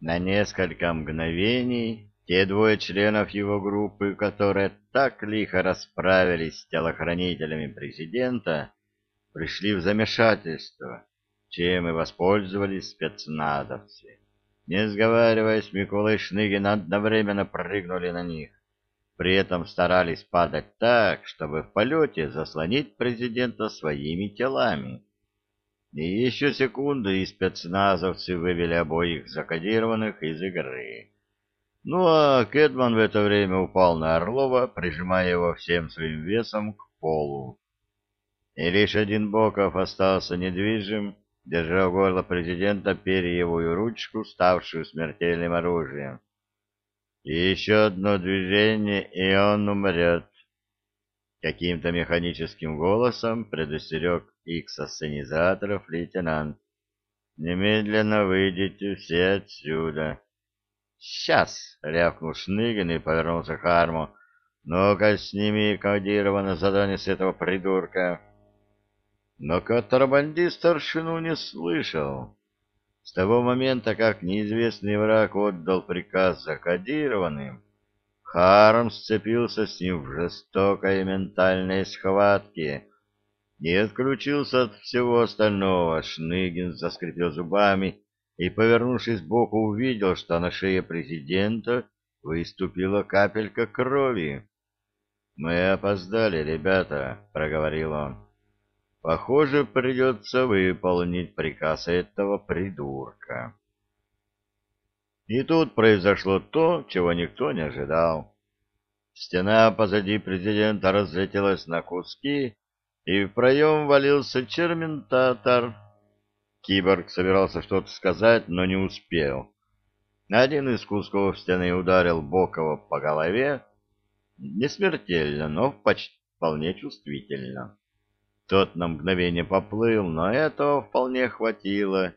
На несколько мгновений те двое членов его группы, которые так лихо расправились с телохранителями президента, пришли в замешательство, чем и воспользовались спецназовцы. Не сговариваясь, Микола и Шныгин одновременно прыгнули на них. При этом старались падать так, чтобы в полете заслонить президента своими телами. И еще секунды, и спецназовцы вывели обоих закодированных из игры. Ну а Кэдман в это время упал на Орлова, прижимая его всем своим весом к полу. И лишь один Боков остался недвижим, держа у горла президента перьевую ручку, ставшую смертельным оружием. И еще одно движение, и он умрет. Каким-то механическим голосом предостерег икс-ассенизаторов лейтенант. «Немедленно выйдите все отсюда!» «Сейчас!» — рявкнул Шныгин и повернулся к Харму. «Ну-ка, сними кодированное задание с этого придурка!» Но контрабандист старшину не слышал. С того момента, как неизвестный враг отдал приказ закодированным, Харм сцепился с ним в жестокой ментальной схватке и отключился от всего остального. Шныгин заскрипел зубами и, повернувшись сбоку, увидел, что на шее президента выступила капелька крови. «Мы опоздали, ребята», — проговорил он. Похоже, придется выполнить приказ этого придурка. И тут произошло то, чего никто не ожидал. Стена позади президента разлетелась на куски, и в проем валился черментатор. Киборг собирался что-то сказать, но не успел. Один из кусков стены ударил Бокова по голове, не смертельно, но почти вполне чувствительно. Тот на мгновение поплыл, но этого вполне хватило,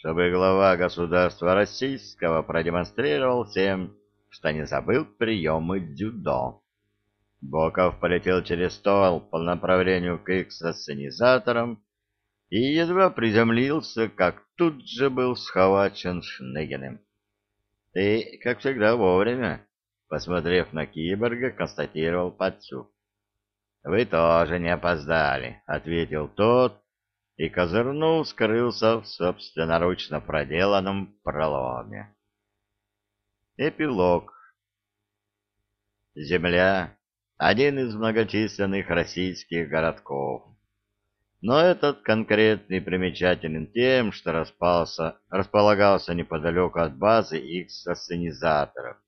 чтобы глава государства российского продемонстрировал всем, что не забыл приемы дзюдо. Боков полетел через стол по направлению к экстрасценизаторам и едва приземлился, как тут же был схвачен Шныгиным. — Ты, как всегда, вовремя, — посмотрев на киборга, констатировал Пацюк. — Вы тоже не опоздали, — ответил тот, и, козырнул, скрылся в собственноручно проделанном проломе. Эпилог Земля — один из многочисленных российских городков. Но этот конкретный примечателен тем, что распался, располагался неподалеку от базы их сосценизаторов.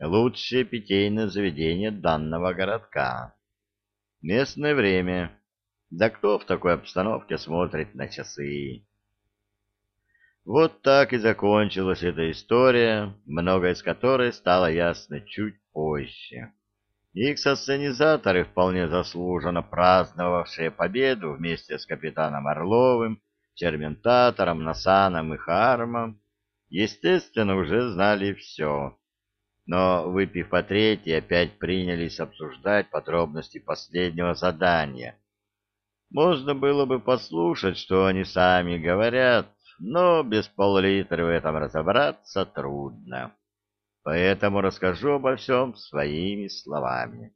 Лучшее питейное заведение данного городка. Местное время. Да кто в такой обстановке смотрит на часы? Вот так и закончилась эта история, многое из которой стало ясно чуть позже. Их сценизаторы, вполне заслуженно праздновавшие победу вместе с капитаном Орловым, Черментатором, Насаном и Хармом, естественно, уже знали все но, выпив по третьей, опять принялись обсуждать подробности последнего задания. Можно было бы послушать, что они сами говорят, но без пол-литра в этом разобраться трудно. Поэтому расскажу обо всем своими словами.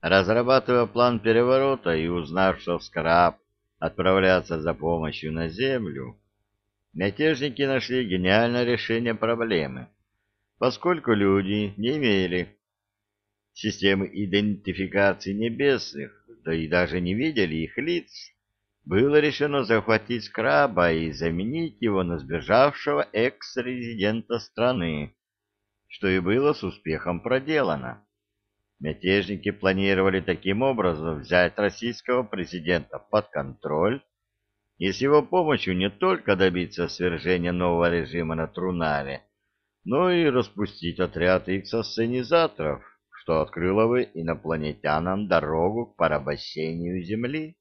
Разрабатывая план переворота и узнав, что в Скраб отправляться за помощью на Землю, мятежники нашли гениальное решение проблемы — поскольку люди не имели системы идентификации небесных, да и даже не видели их лиц, было решено захватить скраба и заменить его на сбежавшего экс-резидента страны, что и было с успехом проделано. Мятежники планировали таким образом взять российского президента под контроль и с его помощью не только добиться свержения нового режима на Трунаре, но и распустить отряд иксосценизаторов, что открыло бы инопланетянам дорогу к порабощению Земли.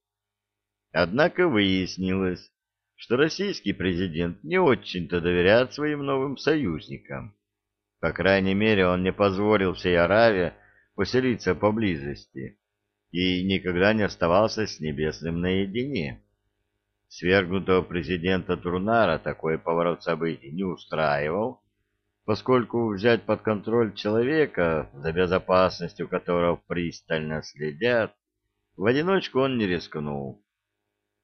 Однако выяснилось, что российский президент не очень-то доверяет своим новым союзникам. По крайней мере, он не позволил всей Аравии поселиться поблизости и никогда не оставался с Небесным наедине. Свергнутого президента Турнара такой поворот событий не устраивал, поскольку взять под контроль человека, за безопасностью которого пристально следят, в одиночку он не рискнул.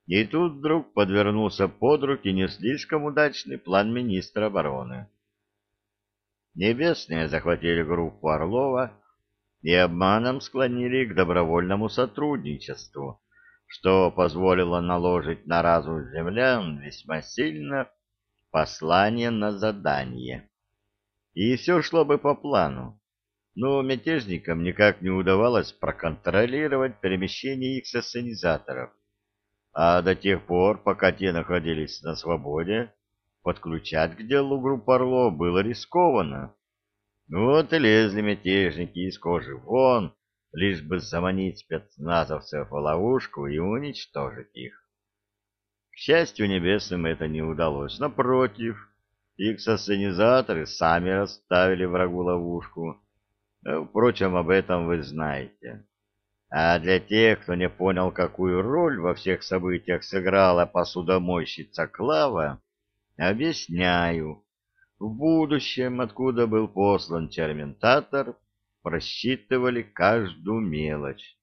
И тут вдруг подвернулся под руки не слишком удачный план министра обороны. Небесные захватили группу Орлова и обманом склонили к добровольному сотрудничеству, что позволило наложить на разум землян весьма сильно послание на задание. И все шло бы по плану, но мятежникам никак не удавалось проконтролировать перемещение их сессионизаторов, а до тех пор, пока те находились на свободе, подключать к делу группу Орлов было рискованно. Вот и лезли мятежники из кожи вон, лишь бы заманить спецназовцев в ловушку и уничтожить их. К счастью небесным это не удалось. Напротив, Иксосценизаторы сами расставили врагу ловушку. Э, впрочем, об этом вы знаете. А для тех, кто не понял, какую роль во всех событиях сыграла посудомойщица Клава, объясняю. В будущем, откуда был послан терминатор, просчитывали каждую мелочь.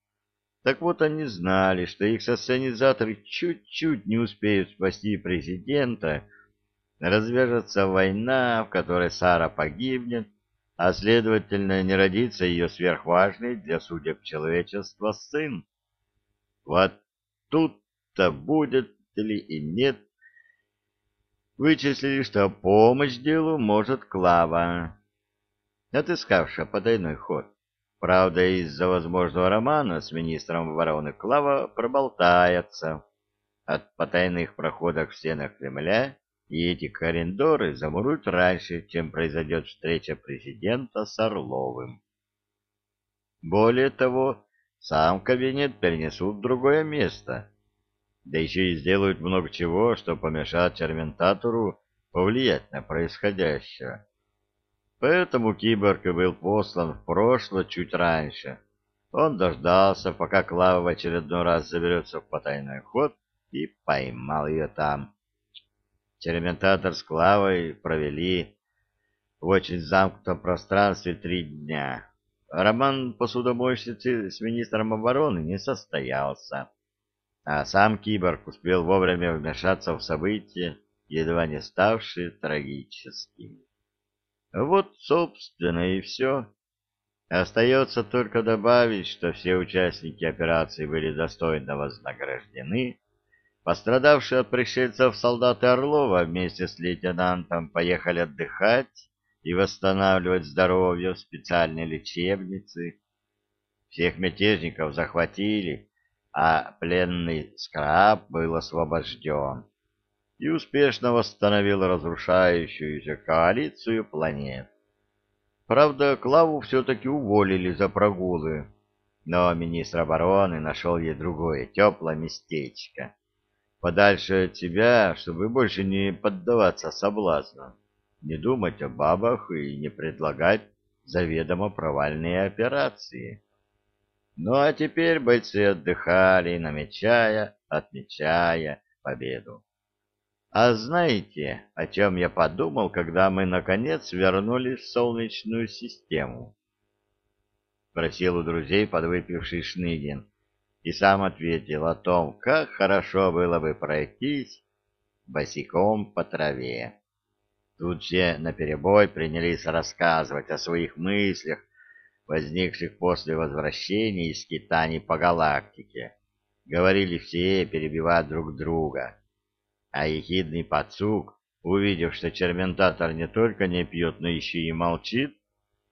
Так вот, они знали, что их сценизаторы чуть-чуть не успеют спасти президента, развяжется война, в которой Сара погибнет, а, следовательно, не родится ее сверхважный для судеб человечества сын. Вот тут-то будет ли и нет. Вычислили, что помощь делу может Клава, отыскавшая потайной ход. Правда, из-за возможного романа с министром обороны Клава проболтается. От потайных проходов в стенах Кремля и эти коридоры замуруют раньше, чем произойдет встреча президента с Орловым. Более того, сам кабинет перенесут в другое место, да еще и сделают много чего, что помешает терминатуру повлиять на происходящее. Поэтому киборг и был послан в прошлое чуть раньше. Он дождался, пока Клава в очередной раз заберется в потайной ход и поймал ее там. Терминатор с Клавой провели в очень замкнутом пространстве три дня. Роман посудомойщицы с министром обороны не состоялся, а сам киборг успел вовремя вмешаться в события, едва не ставшие трагическими. Вот, собственно, и все. Остается только добавить, что все участники операции были достойно вознаграждены, Пострадавшие от пришельцев солдаты Орлова вместе с лейтенантом поехали отдыхать и восстанавливать здоровье в специальной лечебнице. Всех мятежников захватили, а пленный скраб был освобожден и успешно восстановил разрушающуюся коалицию планет. Правда, Клаву все-таки уволили за прогулы, но министр обороны нашел ей другое теплое местечко подальше от тебя, чтобы больше не поддаваться соблазну, не думать о бабах и не предлагать заведомо провальные операции. Ну а теперь бойцы отдыхали, намечая, отмечая победу. А знаете, о чем я подумал, когда мы, наконец, вернулись в Солнечную систему? Просил у друзей подвыпивший Шныгин и сам ответил о том, как хорошо было бы пройтись босиком по траве. Тут все наперебой принялись рассказывать о своих мыслях, возникших после возвращения из скитаний по галактике. Говорили все, перебивая друг друга. А ехидный пацук, увидев, что черментатор не только не пьет, но еще и молчит,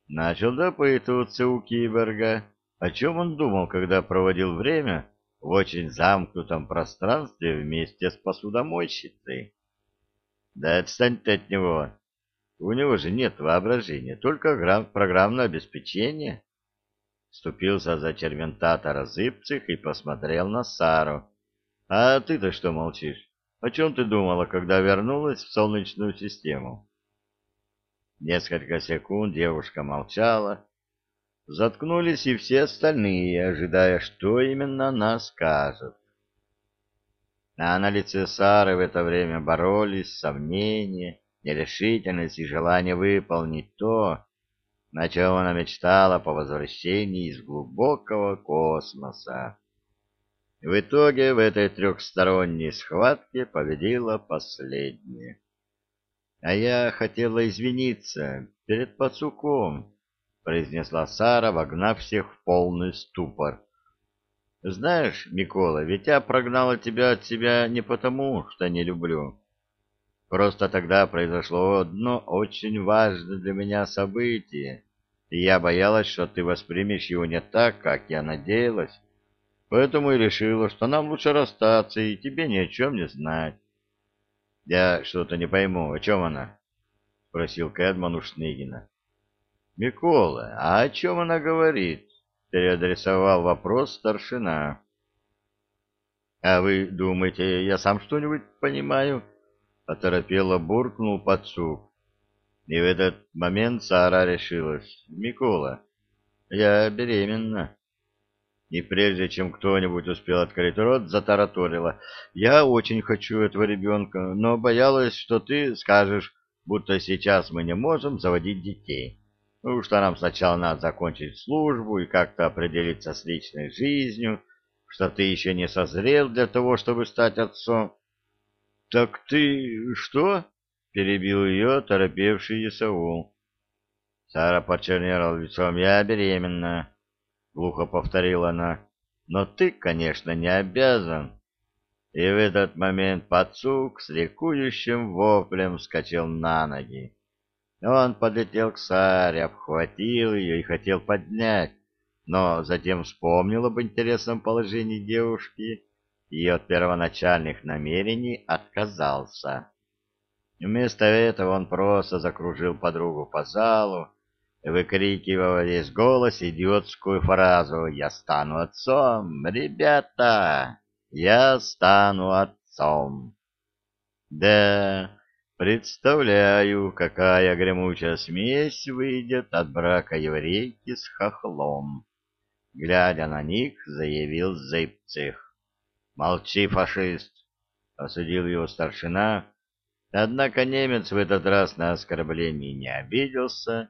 начал допытываться у киборга, о чем он думал, когда проводил время в очень замкнутом пространстве вместе с посудомойщицей? Да отстань ты от него. У него же нет воображения, только программное обеспечение. Вступился за червентатора Зыбцих и посмотрел на Сару. А ты-то что молчишь? О чем ты думала, когда вернулась в Солнечную систему? Несколько секунд девушка молчала, Заткнулись и все остальные, ожидая, что именно она скажет. а на лице Сары в это время боролись сомнения, нерешительность и желание выполнить то, на чем она мечтала по возвращении из глубокого космоса. В итоге в этой трехсторонней схватке победила последняя. А я хотела извиниться перед пацуком, произнесла Сара, вогнав всех в полный ступор. Знаешь, Микола, ведь я прогнала тебя от себя не потому, что не люблю. Просто тогда произошло одно очень важное для меня событие, и я боялась, что ты воспримешь его не так, как я надеялась. Поэтому и решила, что нам лучше расстаться, и тебе ни о чем не знать. — Я что-то не пойму, о чем она? — спросил Кэдман у Шныгина. — Микола, а о чем она говорит? — переадресовал вопрос старшина. — А вы думаете, я сам что-нибудь понимаю? — оторопело буркнул подсук. И в этот момент Сара решилась. — Микола, я беременна. И прежде чем кто-нибудь успел открыть рот, затараторила. «Я очень хочу этого ребенка, но боялась, что ты скажешь, будто сейчас мы не можем заводить детей. Ну, что нам сначала надо закончить службу и как-то определиться с личной жизнью, что ты еще не созрел для того, чтобы стать отцом. — Так ты что? — перебил ее торопевший Исаул. Сара почернела лицом. — Я беременна, — глухо повторила она. — Но ты, конечно, не обязан. И в этот момент пацук с ликующим воплем вскочил на ноги. Он подлетел к Саре, обхватил ее и хотел поднять, но затем вспомнил об интересном положении девушки и от первоначальных намерений отказался. Вместо этого он просто закружил подругу по залу, выкрикивая весь голос идиотскую фразу «Я стану отцом! Ребята! Я стану отцом!» Да, Представляю, какая гремучая смесь выйдет от брака еврейки с хохлом. Глядя на них, заявил Зыбцих. Молчи, фашист, осудил его старшина. Однако немец в этот раз на оскорбление не обиделся,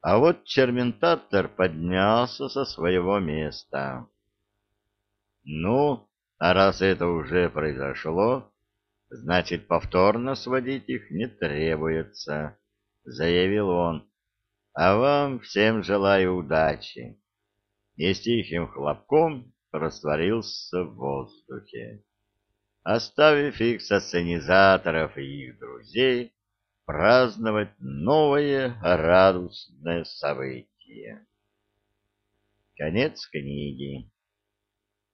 а вот черментатор поднялся со своего места. Ну, а раз это уже произошло, Значит, повторно сводить их не требуется, — заявил он. А вам всем желаю удачи. И с тихим хлопком растворился в воздухе, оставив их сценизаторов и их друзей праздновать новое радостное событие. Конец книги.